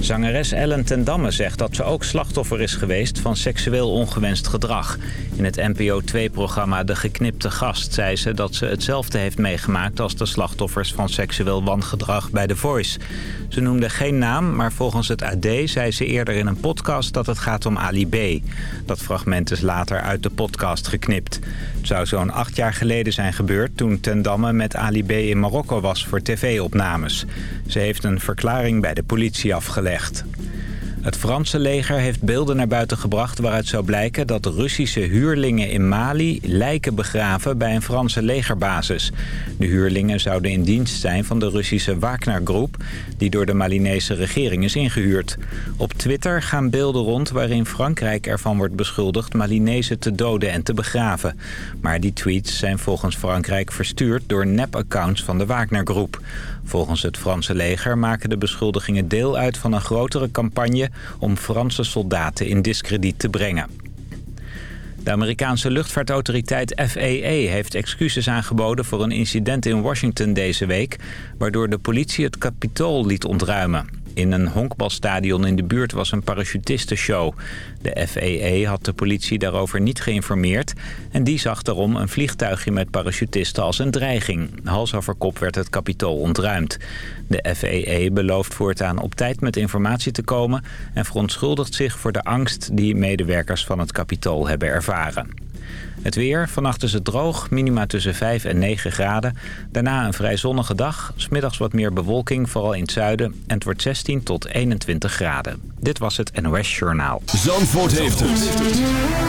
Zangeres Ellen ten Damme zegt dat ze ook slachtoffer is geweest van seksueel ongewenst gedrag. In het NPO 2-programma De Geknipte Gast zei ze dat ze hetzelfde heeft meegemaakt als de slachtoffers van seksueel wangedrag bij The Voice. Ze noemde geen naam, maar volgens het AD zei ze eerder in een podcast dat het gaat om Ali B. Dat fragment is later uit de podcast geknipt. Het zou zo'n acht jaar geleden zijn gebeurd toen ten Damme met Ali B in Marokko was voor tv-opnames. Ze heeft een verklaring bij de politie afgelegd. Het Franse leger heeft beelden naar buiten gebracht waaruit zou blijken dat Russische huurlingen in Mali lijken begraven bij een Franse legerbasis. De huurlingen zouden in dienst zijn van de Russische Wagner-groep die door de Malinese regering is ingehuurd. Op Twitter gaan beelden rond waarin Frankrijk ervan wordt beschuldigd Malinezen te doden en te begraven. Maar die tweets zijn volgens Frankrijk verstuurd door nep-accounts van de Wagner-groep. Volgens het Franse leger maken de beschuldigingen deel uit van een grotere campagne om Franse soldaten in diskrediet te brengen. De Amerikaanse luchtvaartautoriteit FAA heeft excuses aangeboden voor een incident in Washington deze week... waardoor de politie het kapitool liet ontruimen. In een honkbalstadion in de buurt was een parachutistenshow. De FAA had de politie daarover niet geïnformeerd... en die zag daarom een vliegtuigje met parachutisten als een dreiging. Hals over kop werd het kapitool ontruimd. De FAA belooft voortaan op tijd met informatie te komen... en verontschuldigt zich voor de angst die medewerkers van het kapitool hebben ervaren. Het weer, vannacht is het droog, minima tussen 5 en 9 graden. Daarna een vrij zonnige dag, smiddags wat meer bewolking, vooral in het zuiden. En het wordt 16 tot 21 graden. Dit was het NOS Journaal. Zandvoort heeft het.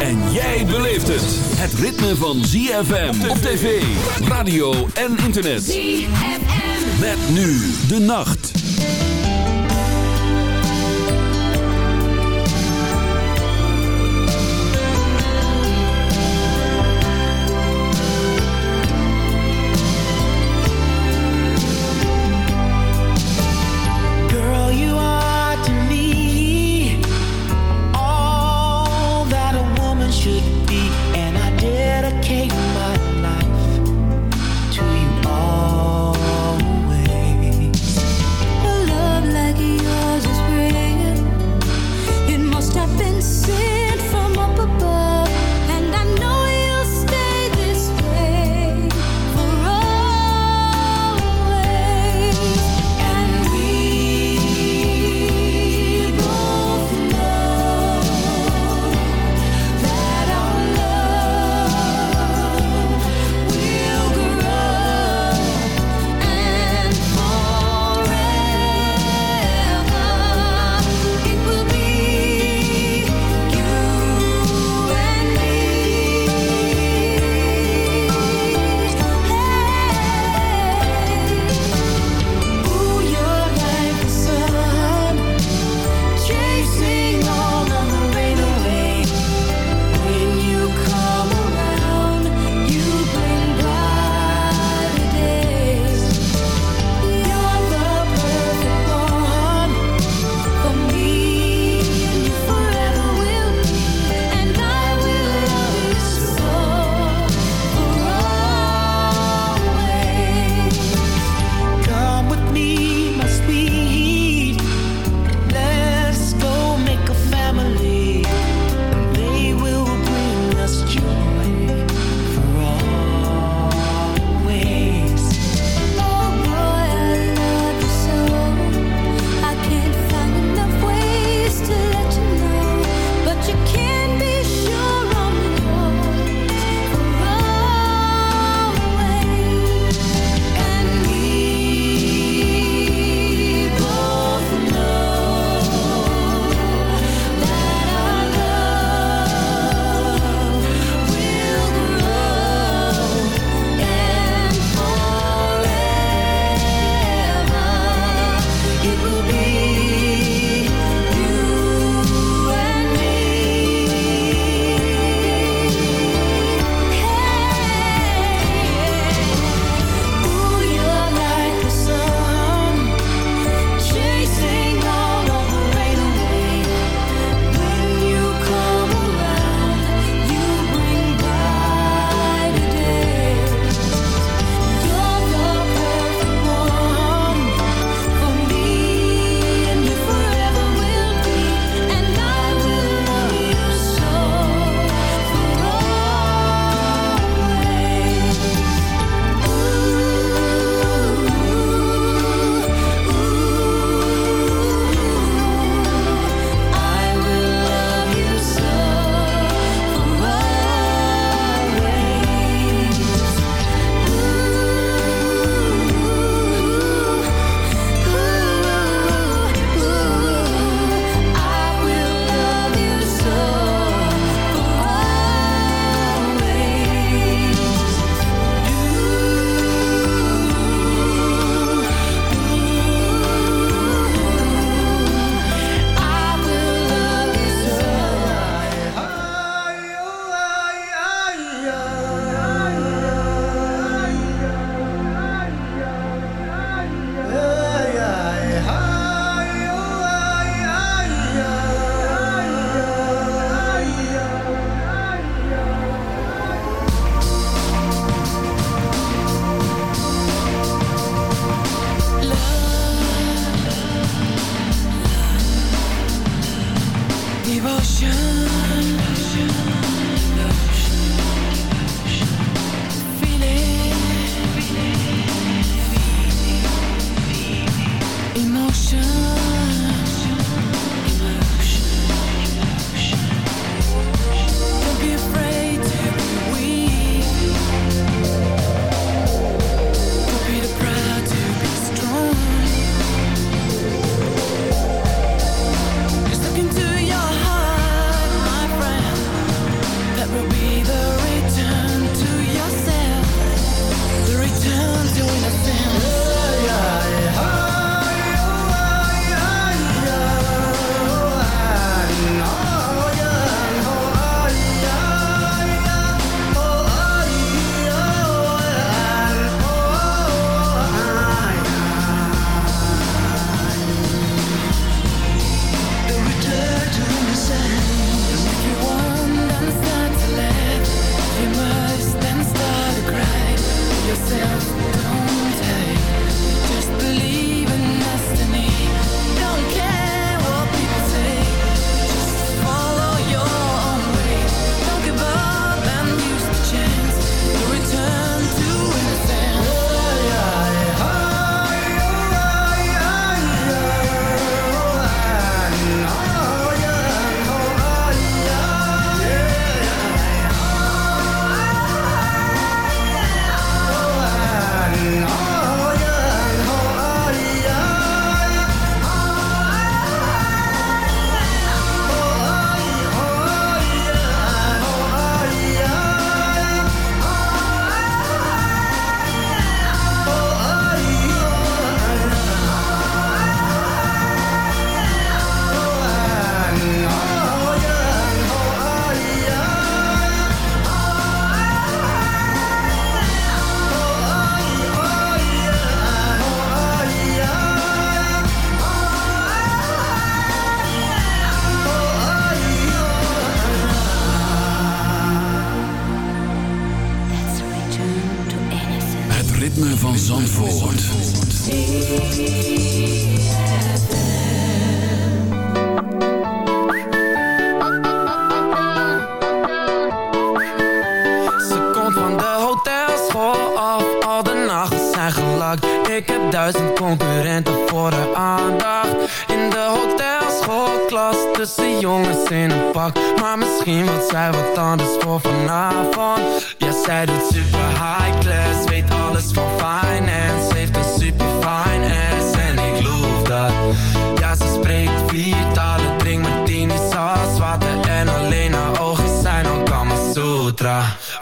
En jij beleeft het. Het ritme van ZFM op tv, radio en internet. ZFM. Met nu de nacht.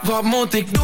Wat moet ik doen?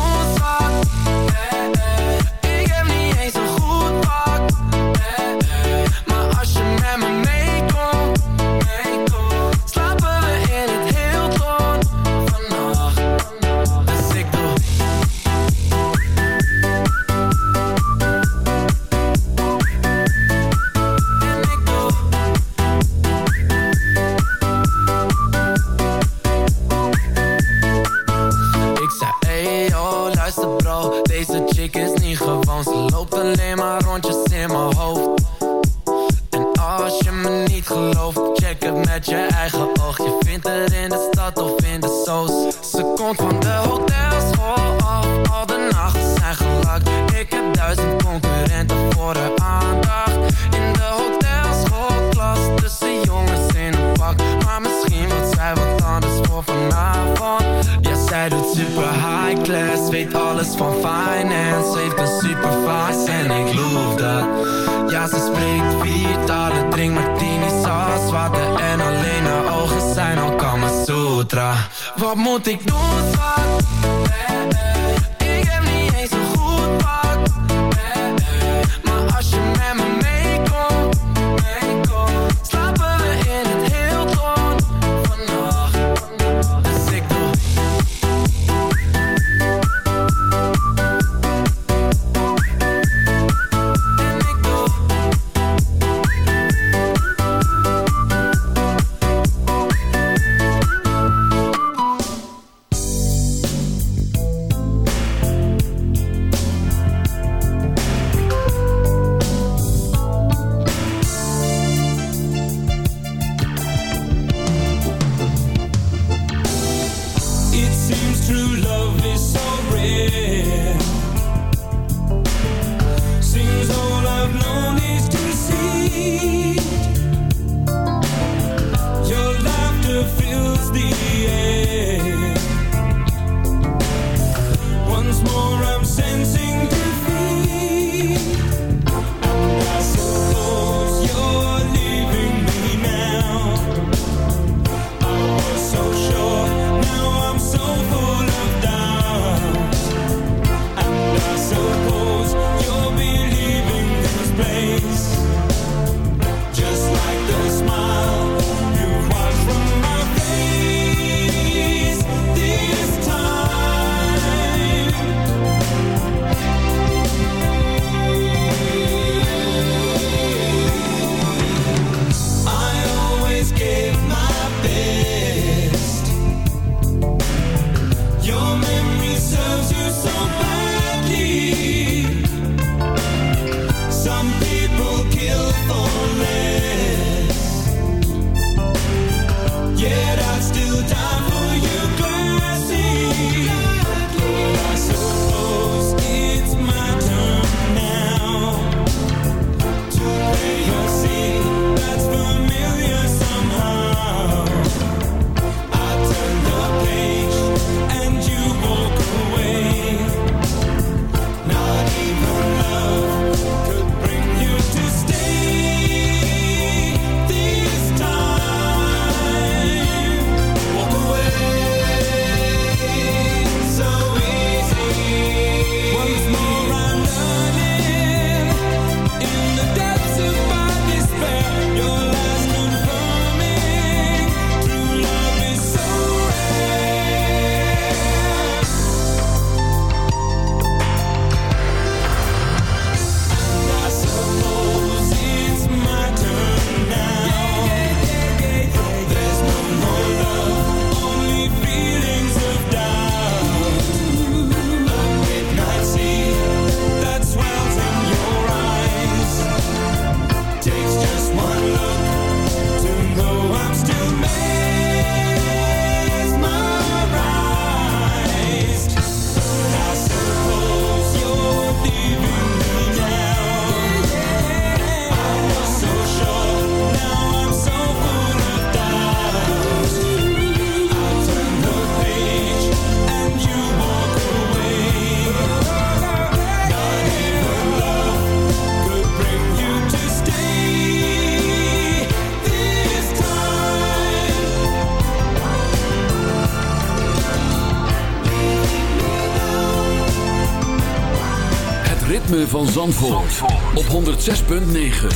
Zandvoort, Zandvoort. op 106.9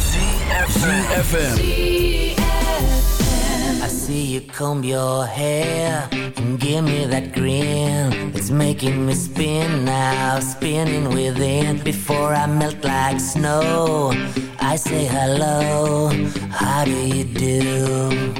CFFM I see you comb your hair and give me that grin. It's making me spin now, spinning within. Before I melt like snow, I say hello, how do you do?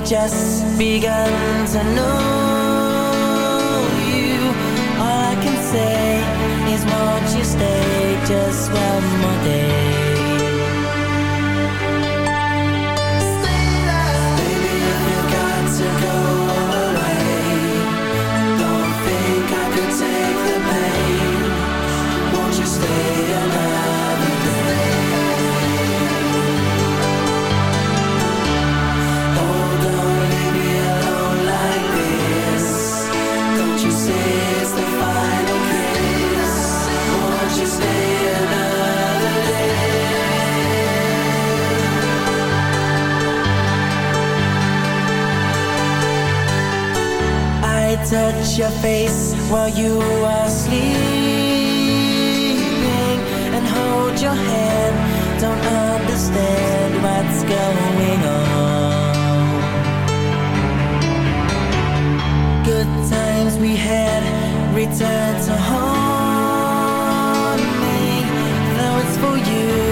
just begun to know. touch your face while you are sleeping and hold your hand. Don't understand what's going on. Good times we had return to haunt me, though it's for you.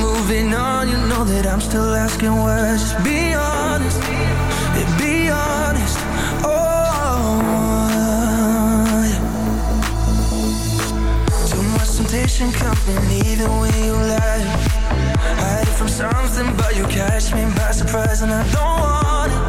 moving on, you know that I'm still asking words. Just be honest, be honest. Oh, yeah. too much temptation company, either way you lie. Hide it from something, but you catch me by surprise, and I don't want it.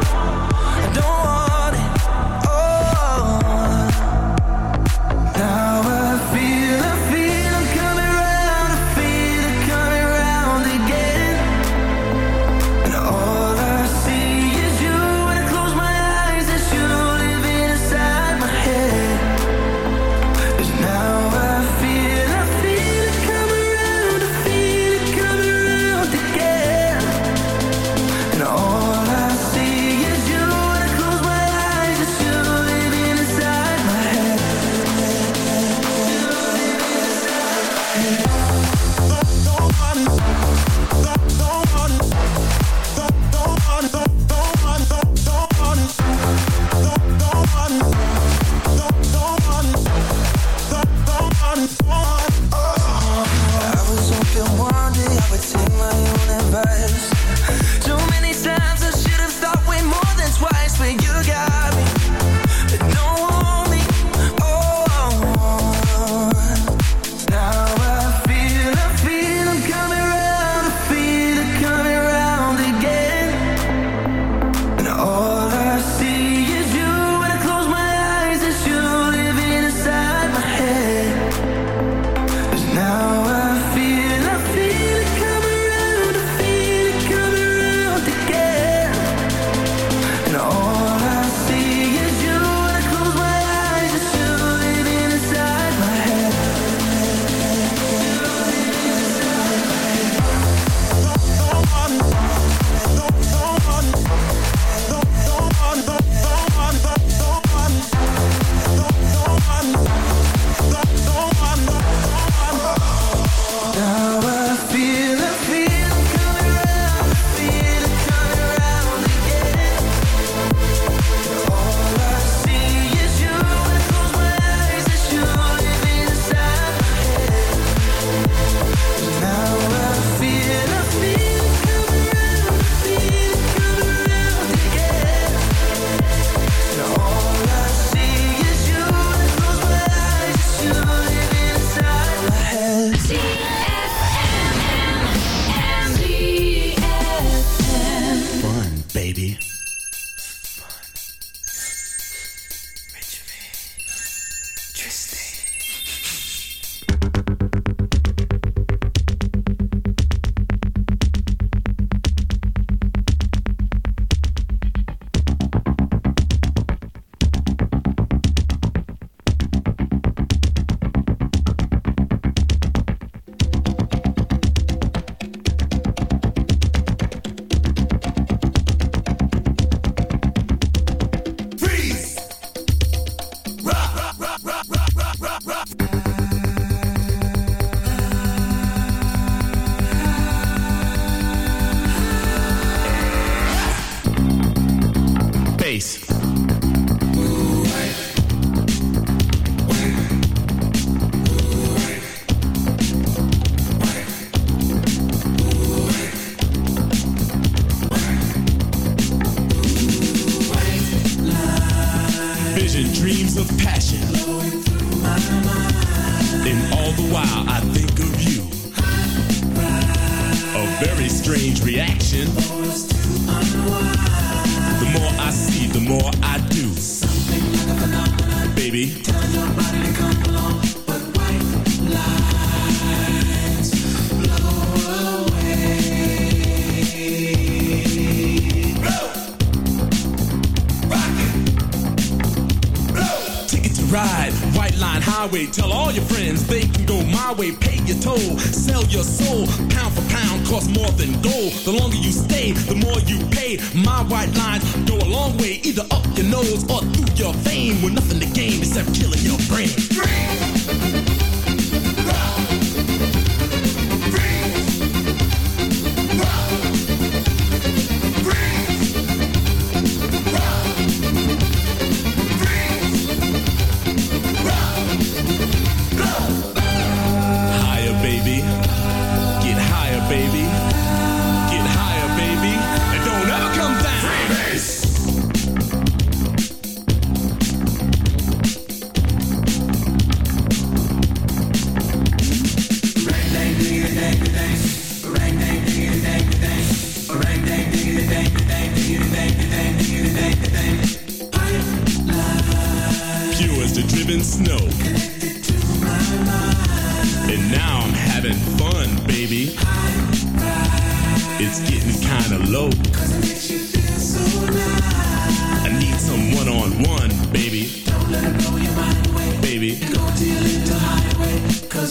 Nation.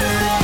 Bye.